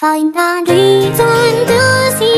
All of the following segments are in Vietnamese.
Find a reason to see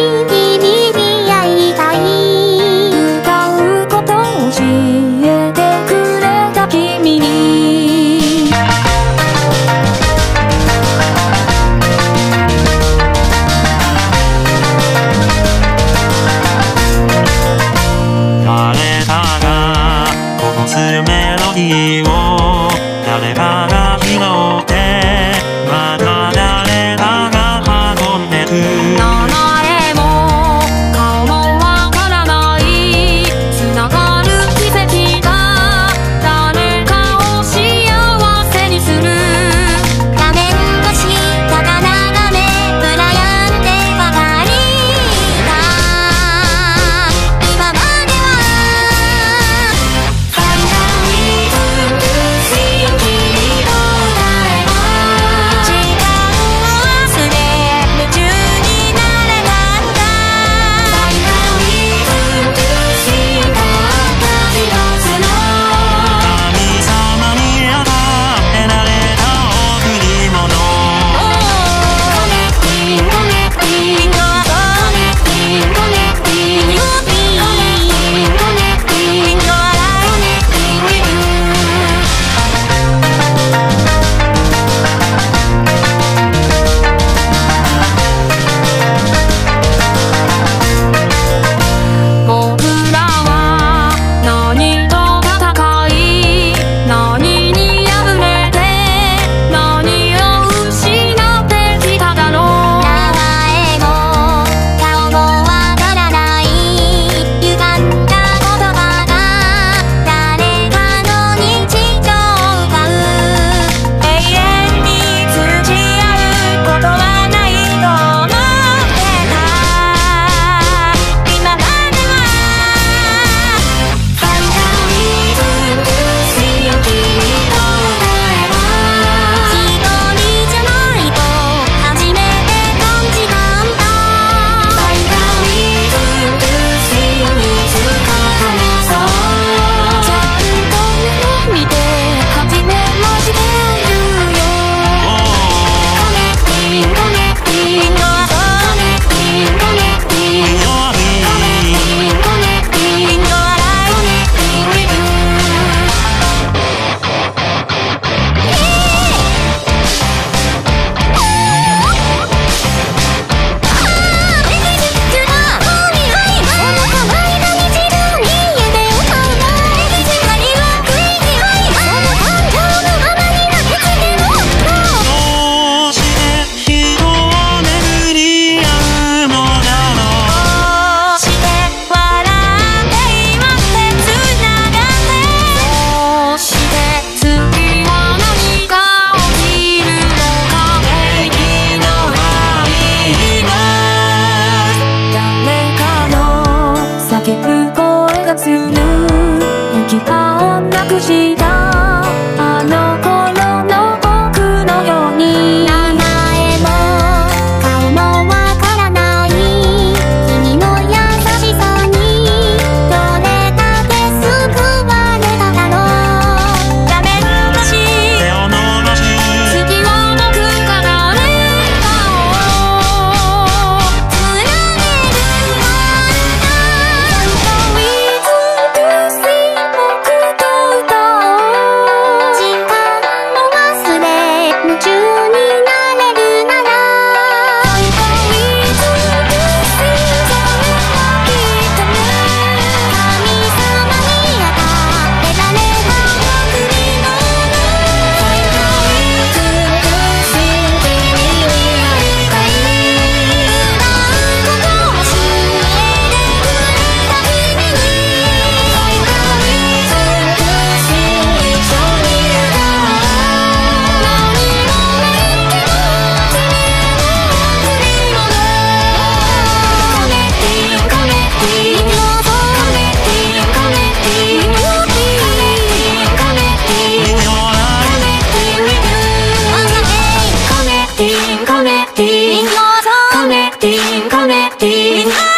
Singing